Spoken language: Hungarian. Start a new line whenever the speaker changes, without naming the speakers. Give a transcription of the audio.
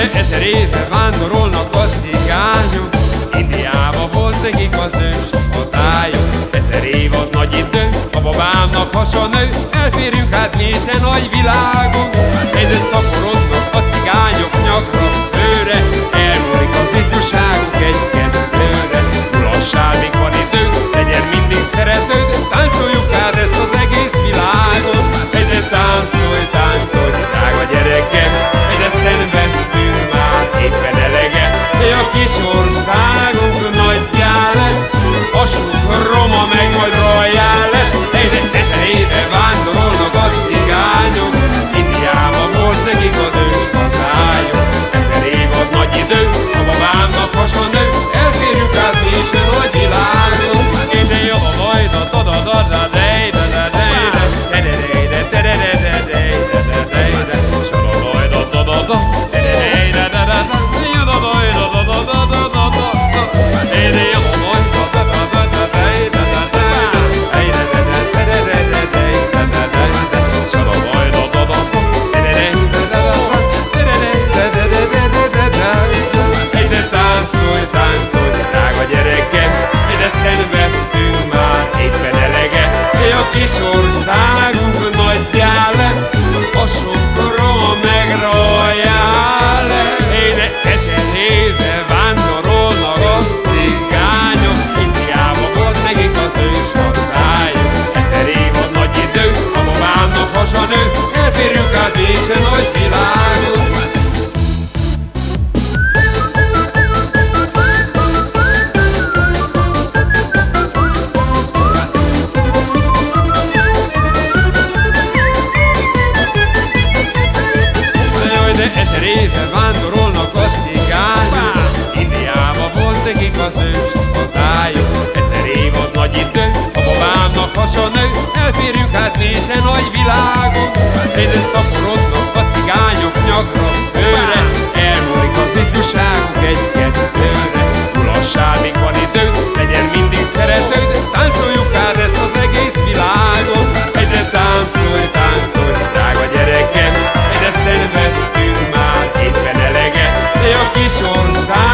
Több ezer éve vándorolnak a cigányok, Indiába volt nekik az ős hazájuk. Ezer év az nagy idő, a babának hasa nő, elférünk hát mi is e nagy világon. Egyre szaporodnak a cigányok nyakra, side. kiszą sam.